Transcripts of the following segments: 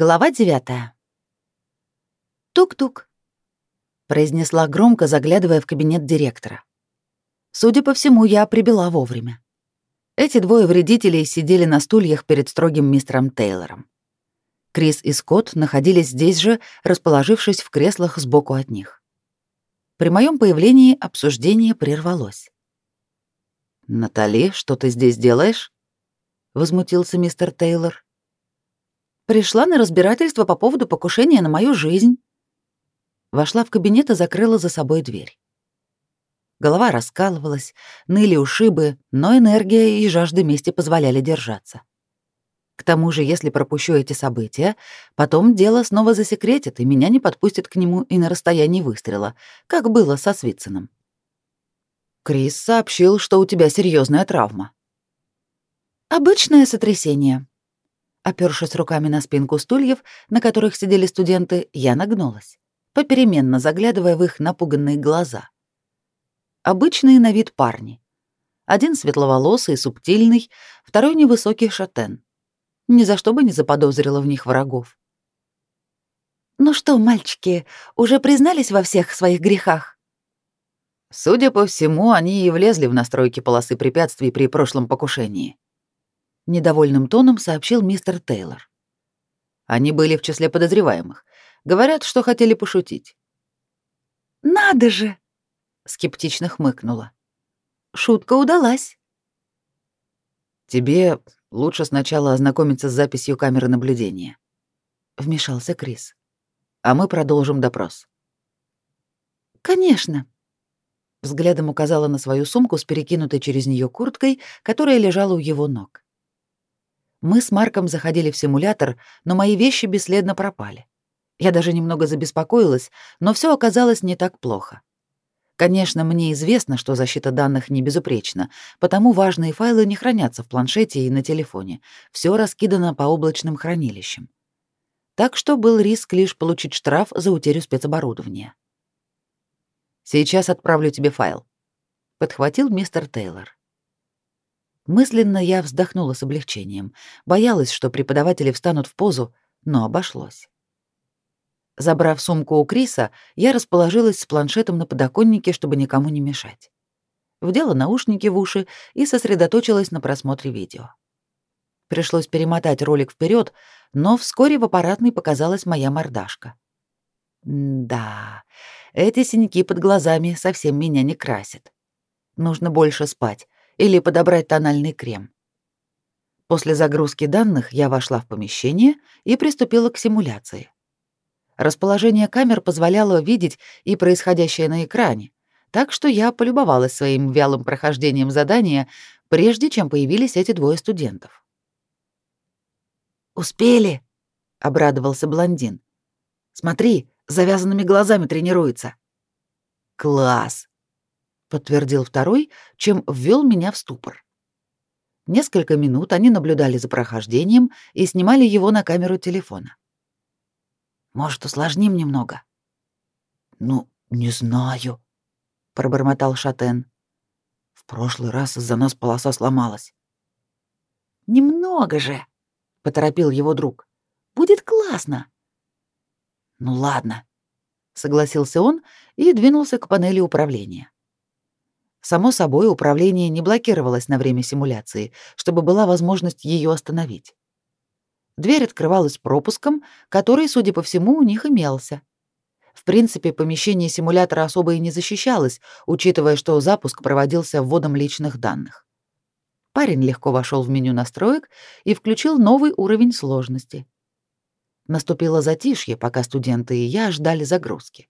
Глава девятая. «Тук-тук», — произнесла громко, заглядывая в кабинет директора. Судя по всему, я прибыла вовремя. Эти двое вредителей сидели на стульях перед строгим мистером Тейлором. Крис и Скотт находились здесь же, расположившись в креслах сбоку от них. При моем появлении обсуждение прервалось. «Натали, что ты здесь делаешь?» — возмутился мистер Тейлор. Пришла на разбирательство по поводу покушения на мою жизнь. Вошла в кабинет и закрыла за собой дверь. Голова раскалывалась, ныли ушибы, но энергия и жажда мести позволяли держаться. К тому же, если пропущу эти события, потом дело снова засекретит, и меня не подпустят к нему и на расстоянии выстрела, как было со Свитценом. Крис сообщил, что у тебя серьезная травма. Обычное сотрясение, Опёршись руками на спинку стульев, на которых сидели студенты, я нагнулась, попеременно заглядывая в их напуганные глаза. Обычные на вид парни. Один светловолосый субтильный, второй невысокий шатен. Ни за что бы не заподозрила в них врагов. «Ну что, мальчики, уже признались во всех своих грехах?» Судя по всему, они и влезли в настройки полосы препятствий при прошлом покушении недовольным тоном сообщил мистер Тейлор. Они были в числе подозреваемых. Говорят, что хотели пошутить. Надо же, скептично хмыкнула. Шутка удалась. Тебе лучше сначала ознакомиться с записью камеры наблюдения, вмешался Крис. А мы продолжим допрос. Конечно. Взглядом указала на свою сумку с перекинутой через нее курткой, которая лежала у его ног. Мы с Марком заходили в симулятор, но мои вещи бесследно пропали. Я даже немного забеспокоилась, но все оказалось не так плохо. Конечно, мне известно, что защита данных не безупречна, потому важные файлы не хранятся в планшете и на телефоне. Все раскидано по облачным хранилищам. Так что был риск лишь получить штраф за утерю спецоборудования. Сейчас отправлю тебе файл, подхватил мистер Тейлор. Мысленно я вздохнула с облегчением. Боялась, что преподаватели встанут в позу, но обошлось. Забрав сумку у Криса, я расположилась с планшетом на подоконнике, чтобы никому не мешать. Вдела наушники в уши и сосредоточилась на просмотре видео. Пришлось перемотать ролик вперед, но вскоре в аппаратной показалась моя мордашка. да, эти синяки под глазами совсем меня не красят. Нужно больше спать, или подобрать тональный крем. После загрузки данных я вошла в помещение и приступила к симуляции. Расположение камер позволяло видеть и происходящее на экране, так что я полюбовалась своим вялым прохождением задания, прежде чем появились эти двое студентов. «Успели!» — обрадовался блондин. «Смотри, завязанными глазами тренируется». «Класс!» Подтвердил второй, чем ввел меня в ступор. Несколько минут они наблюдали за прохождением и снимали его на камеру телефона. Может, усложним немного? Ну, не знаю, пробормотал Шатен. В прошлый раз из-за нас полоса сломалась. Немного же, поторопил его друг. Будет классно. Ну ладно, согласился он и двинулся к панели управления. Само собой, управление не блокировалось на время симуляции, чтобы была возможность ее остановить. Дверь открывалась пропуском, который, судя по всему, у них имелся. В принципе, помещение симулятора особо и не защищалось, учитывая, что запуск проводился вводом личных данных. Парень легко вошел в меню настроек и включил новый уровень сложности. Наступило затишье, пока студенты и я ждали загрузки.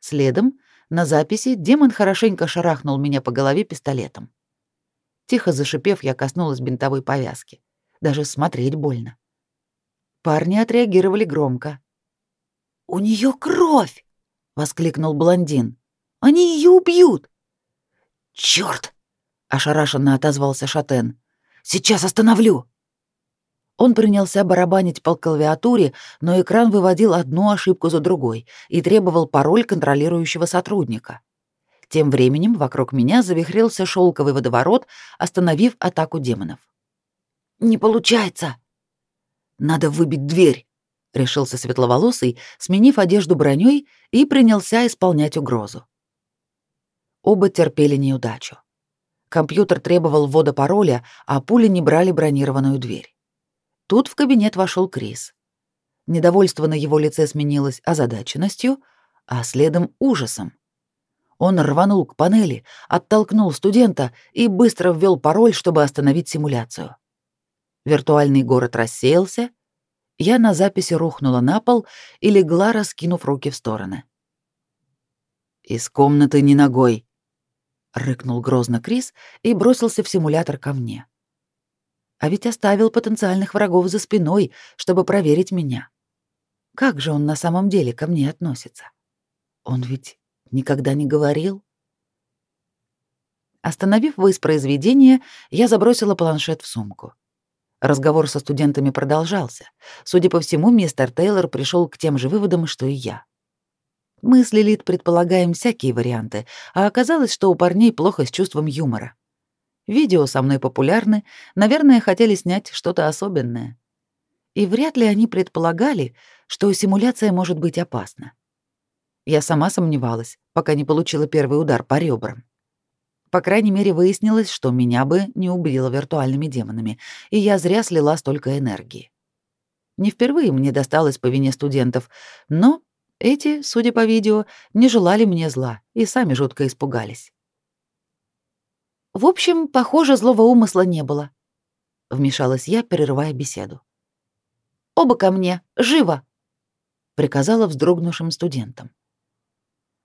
Следом на записи демон хорошенько шарахнул меня по голове пистолетом. Тихо зашипев, я коснулась бинтовой повязки. Даже смотреть больно. Парни отреагировали громко. «У нее кровь!» — воскликнул блондин. «Они ее убьют!» «Черт!» — ошарашенно отозвался Шатен. «Сейчас остановлю!» Он принялся барабанить по клавиатуре, но экран выводил одну ошибку за другой и требовал пароль контролирующего сотрудника. Тем временем вокруг меня завихрился шелковый водоворот, остановив атаку демонов. «Не получается!» «Надо выбить дверь!» — решился светловолосый, сменив одежду броней и принялся исполнять угрозу. Оба терпели неудачу. Компьютер требовал ввода пароля, а пули не брали бронированную дверь. Тут в кабинет вошел Крис. Недовольство на его лице сменилось озадаченностью, а следом ужасом. Он рванул к панели, оттолкнул студента и быстро ввел пароль, чтобы остановить симуляцию. Виртуальный город рассеялся, я на записи рухнула на пол и легла, раскинув руки в стороны. «Из комнаты не ногой», — рыкнул грозно Крис и бросился в симулятор ко мне. А ведь оставил потенциальных врагов за спиной, чтобы проверить меня. Как же он на самом деле ко мне относится? Он ведь никогда не говорил. Остановив воспроизведение, я забросила планшет в сумку. Разговор со студентами продолжался. Судя по всему, мистер Тейлор пришел к тем же выводам, что и я. Мы с Лилит предполагаем всякие варианты, а оказалось, что у парней плохо с чувством юмора. Видео со мной популярны, наверное, хотели снять что-то особенное. И вряд ли они предполагали, что симуляция может быть опасна. Я сама сомневалась, пока не получила первый удар по ребрам. По крайней мере, выяснилось, что меня бы не убило виртуальными демонами, и я зря слила столько энергии. Не впервые мне досталось по вине студентов, но эти, судя по видео, не желали мне зла и сами жутко испугались. В общем, похоже, злого умысла не было. Вмешалась я, перерывая беседу. «Оба ко мне! Живо!» — приказала вздрогнувшим студентам.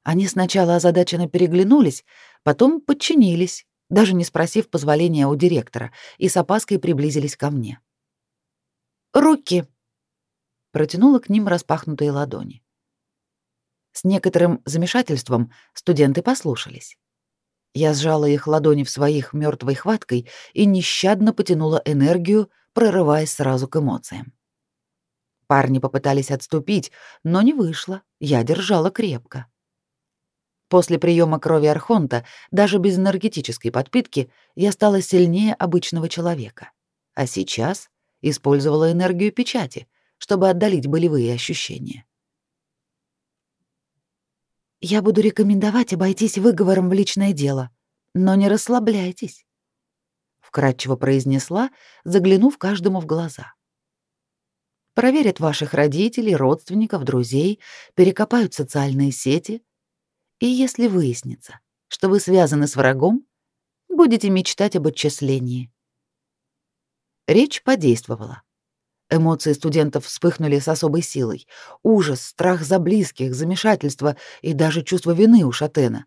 Они сначала озадаченно переглянулись, потом подчинились, даже не спросив позволения у директора, и с опаской приблизились ко мне. «Руки!» — протянула к ним распахнутые ладони. С некоторым замешательством студенты послушались. Я сжала их ладони в своих мертвой хваткой и нещадно потянула энергию, прорываясь сразу к эмоциям. Парни попытались отступить, но не вышло, я держала крепко. После приема крови Архонта, даже без энергетической подпитки, я стала сильнее обычного человека. А сейчас использовала энергию печати, чтобы отдалить болевые ощущения. Я буду рекомендовать обойтись выговором в личное дело, но не расслабляйтесь, вкратчиво произнесла, заглянув каждому в глаза. Проверят ваших родителей, родственников, друзей, перекопают социальные сети, и если выяснится, что вы связаны с врагом, будете мечтать об отчислении. Речь подействовала. Эмоции студентов вспыхнули с особой силой. Ужас, страх за близких, замешательство и даже чувство вины у Шатена.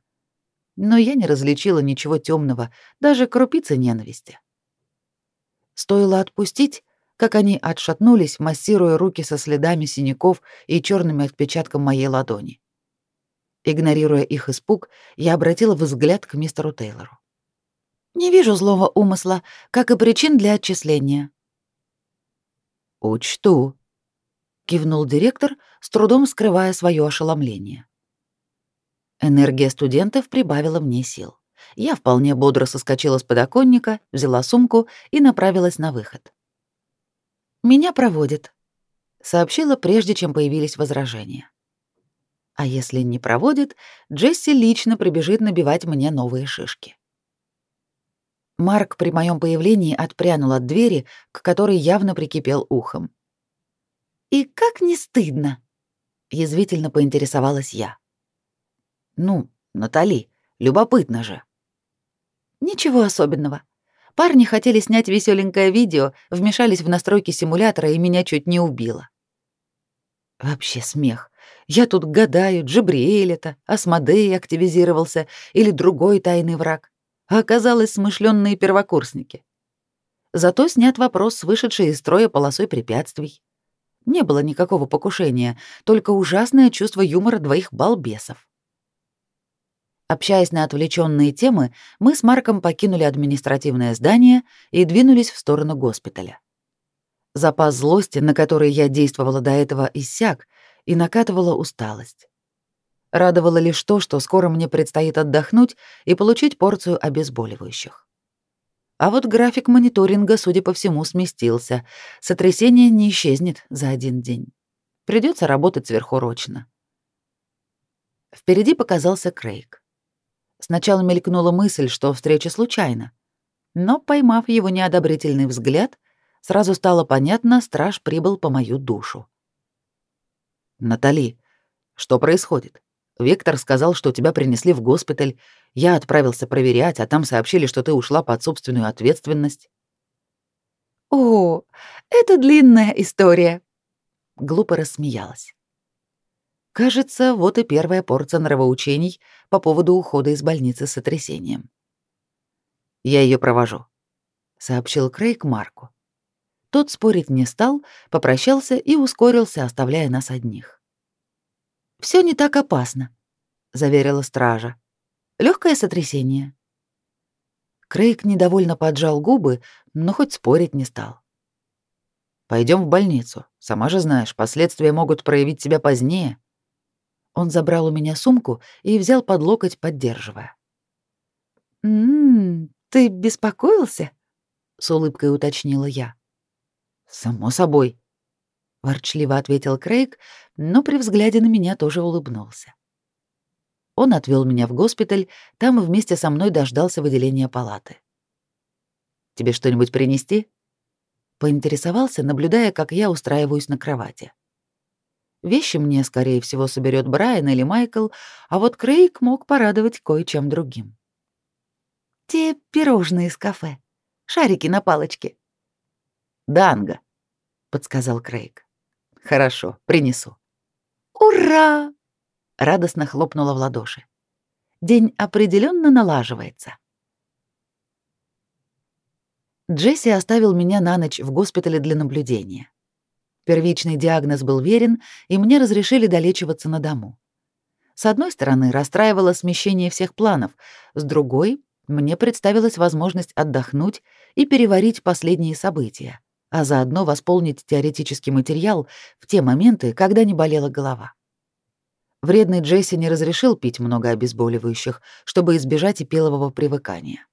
Но я не различила ничего темного, даже крупицы ненависти. Стоило отпустить, как они отшатнулись, массируя руки со следами синяков и черным отпечатком моей ладони. Игнорируя их испуг, я обратила взгляд к мистеру Тейлору. «Не вижу злого умысла, как и причин для отчисления». «Учту», — кивнул директор, с трудом скрывая свое ошеломление. Энергия студентов прибавила мне сил. Я вполне бодро соскочила с подоконника, взяла сумку и направилась на выход. «Меня проводят», — сообщила, прежде чем появились возражения. А если не проводит, Джесси лично прибежит набивать мне новые шишки. Марк при моем появлении отпрянул от двери, к которой явно прикипел ухом. «И как не стыдно!» — язвительно поинтересовалась я. «Ну, Натали, любопытно же». «Ничего особенного. Парни хотели снять веселенькое видео, вмешались в настройки симулятора и меня чуть не убило». Вообще смех. Я тут гадаю, Джабриэль это, Асмодей активизировался или другой тайный враг. А оказалось смышленные первокурсники. Зато снят вопрос с вышедшей из строя полосой препятствий. Не было никакого покушения, только ужасное чувство юмора двоих балбесов. Общаясь на отвлеченные темы, мы с Марком покинули административное здание и двинулись в сторону госпиталя. Запас злости, на который я действовала до этого, иссяк, и накатывала усталость. Радовало лишь то, что скоро мне предстоит отдохнуть и получить порцию обезболивающих. А вот график мониторинга, судя по всему, сместился. Сотрясение не исчезнет за один день. Придется работать сверхурочно. Впереди показался Крейг. Сначала мелькнула мысль, что встреча случайна, но, поймав его неодобрительный взгляд, сразу стало понятно, страж прибыл по мою душу. «Натали, что происходит? Виктор сказал, что тебя принесли в госпиталь. Я отправился проверять, а там сообщили, что ты ушла под собственную ответственность». «О, это длинная история», — глупо рассмеялась. Кажется, вот и первая порция нравоучений по поводу ухода из больницы с сотрясением. «Я ее провожу», — сообщил Крейг Марку. Тот спорить не стал, попрощался и ускорился, оставляя нас одних. Все не так опасно», — заверила стража. Легкое сотрясение». Крейг недовольно поджал губы, но хоть спорить не стал. Пойдем в больницу. Сама же знаешь, последствия могут проявить себя позднее. Он забрал у меня сумку и взял под локоть, поддерживая. «М-м, ты беспокоился?» — с улыбкой уточнила я. «Само собой», — ворчливо ответил Крейг, но при взгляде на меня тоже улыбнулся. Он отвел меня в госпиталь, там вместе со мной дождался выделения палаты. «Тебе что-нибудь принести?» Поинтересовался, наблюдая, как я устраиваюсь на кровати. Вещи мне, скорее всего, соберет Брайан или Майкл, а вот Крейг мог порадовать кое-чем другим. «Те пирожные из кафе. Шарики на палочке». «Данго», — подсказал Крейг. «Хорошо, принесу». «Ура!» — радостно хлопнула в ладоши. «День определенно налаживается». Джесси оставил меня на ночь в госпитале для наблюдения. Первичный диагноз был верен, и мне разрешили долечиваться на дому. С одной стороны, расстраивало смещение всех планов, с другой — мне представилась возможность отдохнуть и переварить последние события, а заодно восполнить теоретический материал в те моменты, когда не болела голова. Вредный Джесси не разрешил пить много обезболивающих, чтобы избежать эпилового привыкания.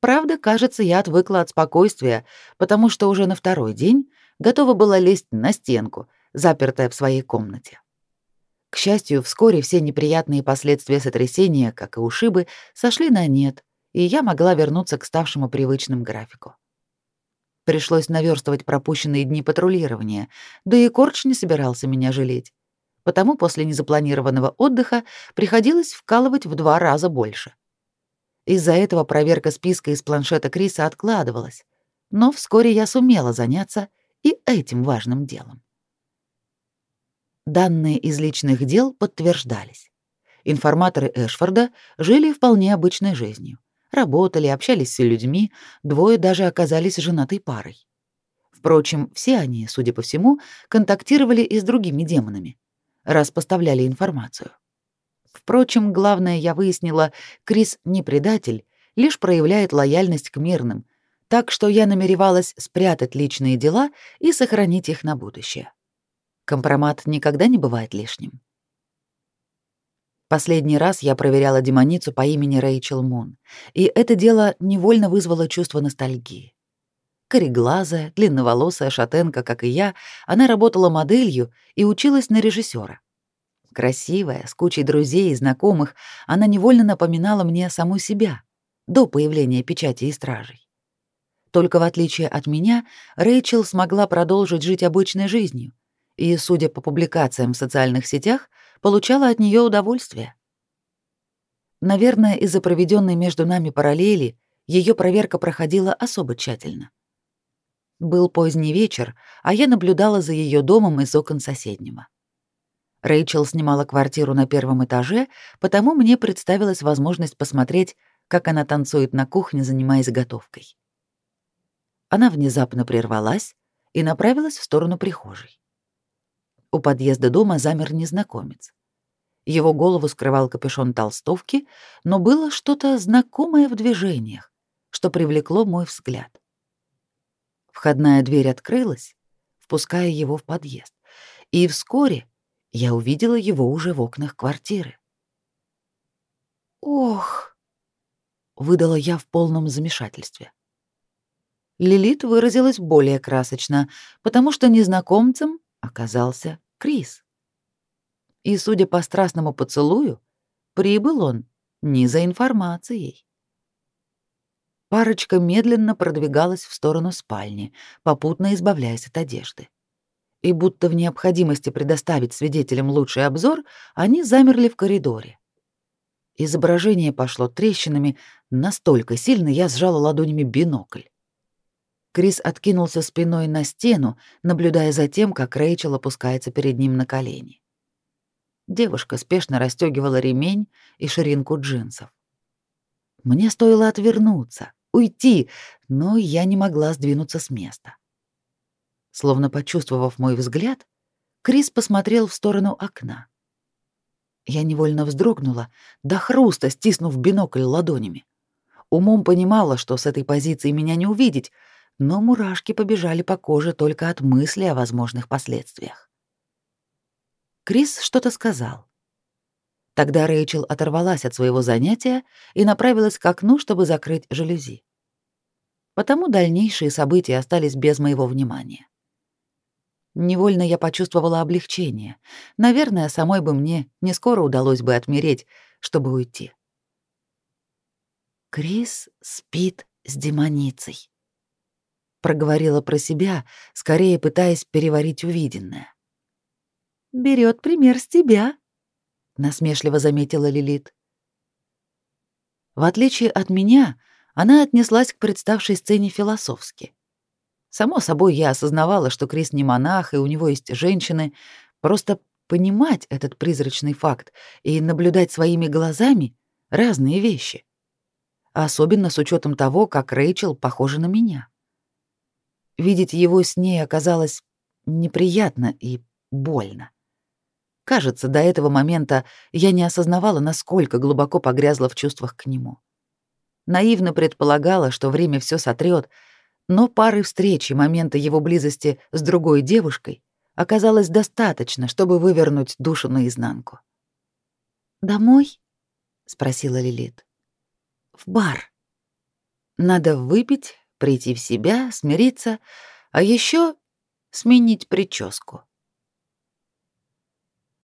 Правда, кажется, я отвыкла от спокойствия, потому что уже на второй день готова была лезть на стенку, запертая в своей комнате. К счастью, вскоре все неприятные последствия сотрясения, как и ушибы, сошли на нет, и я могла вернуться к ставшему привычным графику. Пришлось наверстывать пропущенные дни патрулирования, да и Корч не собирался меня жалеть. Потому после незапланированного отдыха приходилось вкалывать в два раза больше. Из-за этого проверка списка из планшета Криса откладывалась, но вскоре я сумела заняться и этим важным делом. Данные из личных дел подтверждались. Информаторы Эшфорда жили вполне обычной жизнью. Работали, общались с людьми, двое даже оказались женатой парой. Впрочем, все они, судя по всему, контактировали и с другими демонами, раз поставляли информацию. Впрочем, главное я выяснила, Крис не предатель, лишь проявляет лояльность к мирным, так что я намеревалась спрятать личные дела и сохранить их на будущее. Компромат никогда не бывает лишним. Последний раз я проверяла демоницу по имени Рэйчел Мун, и это дело невольно вызвало чувство ностальгии. Кореглазая, длинноволосая шатенка, как и я, она работала моделью и училась на режиссера. Красивая, с кучей друзей и знакомых, она невольно напоминала мне саму себя до появления печати и стражей. Только в отличие от меня, Рэйчел смогла продолжить жить обычной жизнью и, судя по публикациям в социальных сетях, получала от нее удовольствие. Наверное, из-за проведенной между нами параллели ее проверка проходила особо тщательно. Был поздний вечер, а я наблюдала за ее домом из окон соседнего. Рэйчел снимала квартиру на первом этаже, потому мне представилась возможность посмотреть, как она танцует на кухне, занимаясь готовкой. Она внезапно прервалась и направилась в сторону прихожей. У подъезда дома замер незнакомец. Его голову скрывал капюшон толстовки, но было что-то знакомое в движениях, что привлекло мой взгляд. Входная дверь открылась, впуская его в подъезд, и вскоре я увидела его уже в окнах квартиры. «Ох!» — выдала я в полном замешательстве. Лилит выразилась более красочно, потому что незнакомцем оказался Крис. И, судя по страстному поцелую, прибыл он не за информацией. Парочка медленно продвигалась в сторону спальни, попутно избавляясь от одежды. И будто в необходимости предоставить свидетелям лучший обзор, они замерли в коридоре. Изображение пошло трещинами, настолько сильно я сжала ладонями бинокль. Крис откинулся спиной на стену, наблюдая за тем, как Рэйчел опускается перед ним на колени. Девушка спешно расстегивала ремень и ширинку джинсов. Мне стоило отвернуться, уйти, но я не могла сдвинуться с места. Словно почувствовав мой взгляд, Крис посмотрел в сторону окна. Я невольно вздрогнула, до хруста стиснув бинокль ладонями. Умом понимала, что с этой позиции меня не увидеть, но мурашки побежали по коже только от мысли о возможных последствиях. Крис что-то сказал. Тогда Рэйчел оторвалась от своего занятия и направилась к окну, чтобы закрыть жалюзи. Потому дальнейшие события остались без моего внимания. Невольно я почувствовала облегчение. Наверное, самой бы мне не скоро удалось бы отмереть, чтобы уйти. Крис спит с демоницей проговорила про себя, скорее пытаясь переварить увиденное. Берет пример с тебя, насмешливо заметила Лилит. В отличие от меня, она отнеслась к представшей сцене философски. Само собой, я осознавала, что Крис не монах, и у него есть женщины, просто понимать этот призрачный факт и наблюдать своими глазами разные вещи. Особенно с учетом того, как Рэйчел похожа на меня. Видеть его с ней оказалось неприятно и больно. Кажется, до этого момента я не осознавала, насколько глубоко погрязла в чувствах к нему. Наивно предполагала, что время все сотрет, но пары встреч и момента его близости с другой девушкой оказалось достаточно, чтобы вывернуть душу наизнанку. «Домой?» — спросила Лилит. «В бар. Надо выпить, прийти в себя, смириться, а еще сменить прическу.